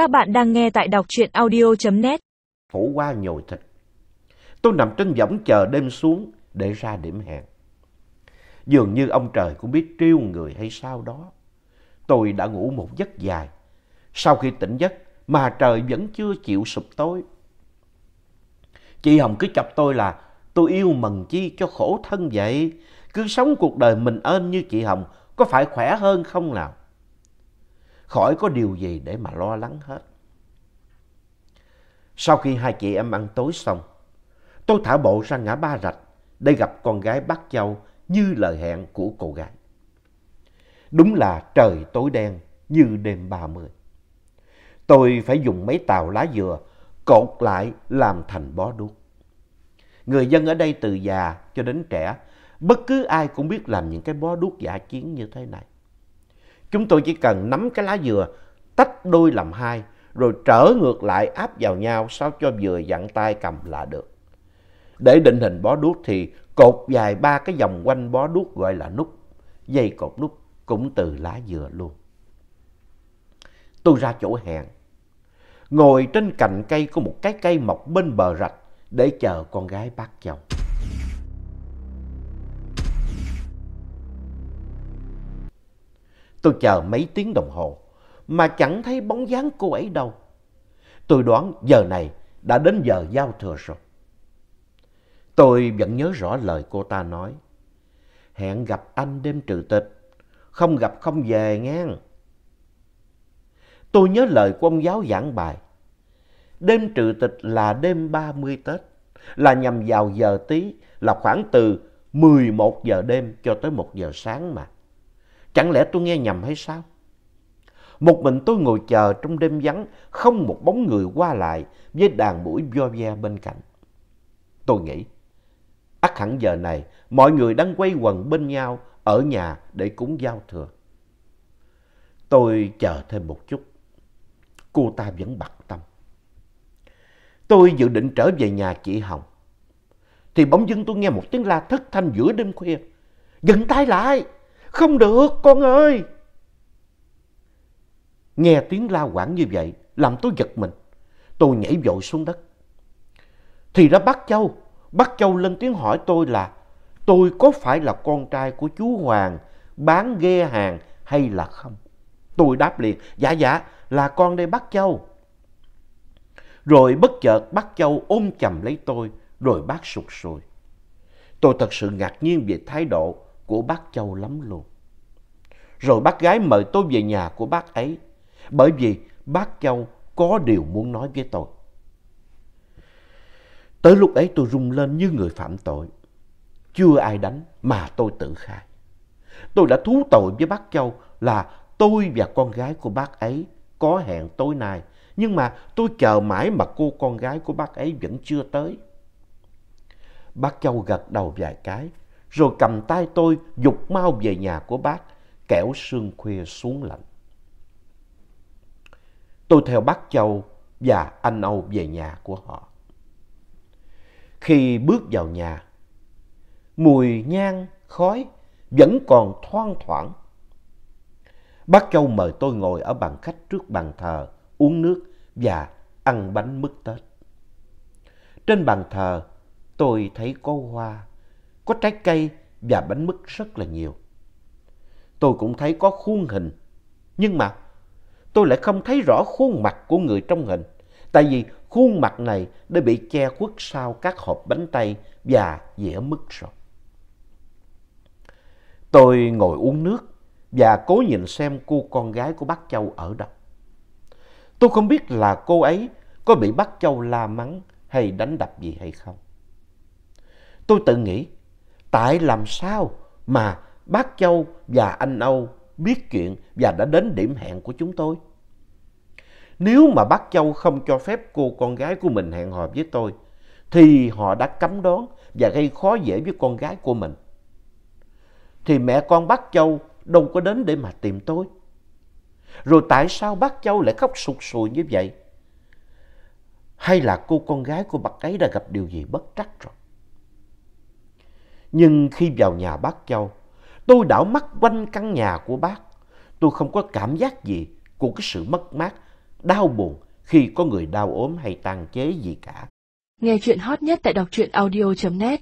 Các bạn đang nghe tại đọc truyện audio.net. Phủ qua nhồi thịt. Tôi nằm trên võng chờ đêm xuống để ra điểm hẹn. Dường như ông trời cũng biết trêu người hay sao đó. Tôi đã ngủ một giấc dài. Sau khi tỉnh giấc, mà trời vẫn chưa chịu sụp tối. Chị Hồng cứ chọc tôi là, tôi yêu mần chi cho khổ thân vậy. Cứ sống cuộc đời mình ơn như chị Hồng, có phải khỏe hơn không nào? Khỏi có điều gì để mà lo lắng hết. Sau khi hai chị em ăn tối xong, tôi thả bộ ra ngã ba rạch để gặp con gái bác Châu như lời hẹn của cô gái. Đúng là trời tối đen như đêm ba mươi. Tôi phải dùng mấy tàu lá dừa cột lại làm thành bó đuốc. Người dân ở đây từ già cho đến trẻ, bất cứ ai cũng biết làm những cái bó đuốc giả chiến như thế này. Chúng tôi chỉ cần nắm cái lá dừa, tách đôi làm hai, rồi trở ngược lại áp vào nhau sao cho vừa dặn tay cầm là được. Để định hình bó đuốc thì cột dài ba cái vòng quanh bó đuốc gọi là nút. Dây cột nút cũng từ lá dừa luôn. Tôi ra chỗ hẹn. Ngồi trên cành cây có một cái cây mọc bên bờ rạch để chờ con gái bác chồng. Tôi chờ mấy tiếng đồng hồ mà chẳng thấy bóng dáng cô ấy đâu. Tôi đoán giờ này đã đến giờ giao thừa rồi. Tôi vẫn nhớ rõ lời cô ta nói. Hẹn gặp anh đêm trừ tịch, không gặp không về nghe. Tôi nhớ lời của ông giáo giảng bài. Đêm trừ tịch là đêm 30 Tết, là nhằm vào giờ tí, là khoảng từ 11 giờ đêm cho tới 1 giờ sáng mà. Chẳng lẽ tôi nghe nhầm hay sao? Một mình tôi ngồi chờ trong đêm vắng, không một bóng người qua lại với đàn mũi vo ve bên cạnh. Tôi nghĩ, ắt hẳn giờ này mọi người đang quay quần bên nhau ở nhà để cúng giao thừa. Tôi chờ thêm một chút. Cô ta vẫn bặt tâm. Tôi dự định trở về nhà chị Hồng. Thì bỗng dưng tôi nghe một tiếng la thất thanh giữa đêm khuya. Dừng tay lại! Không được con ơi! Nghe tiếng la quảng như vậy làm tôi giật mình. Tôi nhảy vội xuống đất. Thì ra bác Châu, bác Châu lên tiếng hỏi tôi là tôi có phải là con trai của chú Hoàng bán ghe hàng hay là không? Tôi đáp liền, dạ dạ là con đây bác Châu. Rồi bất chợt bác Châu ôm chầm lấy tôi rồi bác sụt sùi. Tôi thật sự ngạc nhiên về thái độ của bác Châu lắm luôn. Rồi bác gái mời tôi về nhà của bác ấy, bởi vì bác Châu có điều muốn nói với tôi. Tới lúc ấy tôi rung lên như người phạm tội. Chưa ai đánh mà tôi tự khai. Tôi đã thú tội với bác Châu là tôi và con gái của bác ấy có hẹn tối nay. Nhưng mà tôi chờ mãi mà cô con gái của bác ấy vẫn chưa tới. Bác Châu gật đầu vài cái rồi cầm tay tôi dục mau về nhà của bác, kẻo sương khuya xuống lạnh. Tôi theo bác Châu và anh Âu về nhà của họ. Khi bước vào nhà, mùi nhang, khói vẫn còn thoang thoảng. Bác Châu mời tôi ngồi ở bàn khách trước bàn thờ, uống nước và ăn bánh mứt Tết. Trên bàn thờ, tôi thấy có hoa, có trái cây và bánh mứt rất là nhiều. Tôi cũng thấy có khuôn hình, nhưng mà tôi lại không thấy rõ khuôn mặt của người trong hình. Tại vì khuôn mặt này đã bị che khuất sau các hộp bánh tây và dĩa mứt rồi. Tôi ngồi uống nước và cố nhìn xem cô con gái của bác Châu ở đâu. Tôi không biết là cô ấy có bị bác Châu la mắng hay đánh đập gì hay không. Tôi tự nghĩ Tại làm sao mà bác Châu và anh Âu biết chuyện và đã đến điểm hẹn của chúng tôi? Nếu mà bác Châu không cho phép cô con gái của mình hẹn hò với tôi, thì họ đã cấm đoán và gây khó dễ với con gái của mình. Thì mẹ con bác Châu đâu có đến để mà tìm tôi. Rồi tại sao bác Châu lại khóc sụt sùi như vậy? Hay là cô con gái của bác ấy đã gặp điều gì bất trắc rồi? Nhưng khi vào nhà bác Châu, tôi đảo mắt quanh căn nhà của bác. Tôi không có cảm giác gì của cái sự mất mát đau buồn khi có người đau ốm hay tàn chế gì cả. Nghe chuyện hot nhất tại đọc truyện audio.net